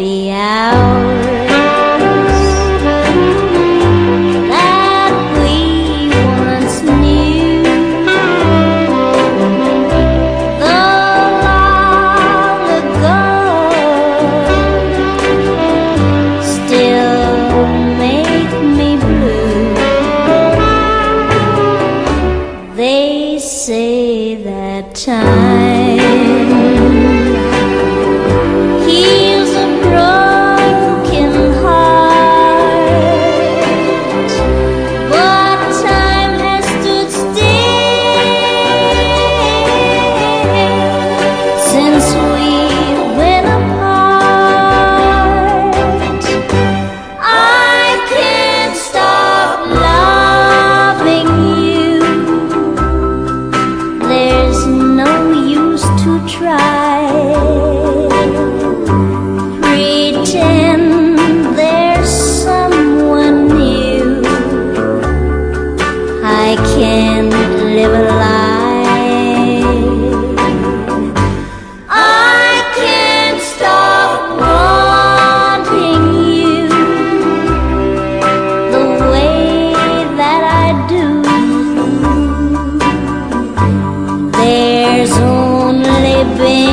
happy hours that we once knew. Though long ago, still make me blue. They say that time. To try. Pretend there's someone new. I can't live a lie. I can't stop wanting you the way that I do. There's been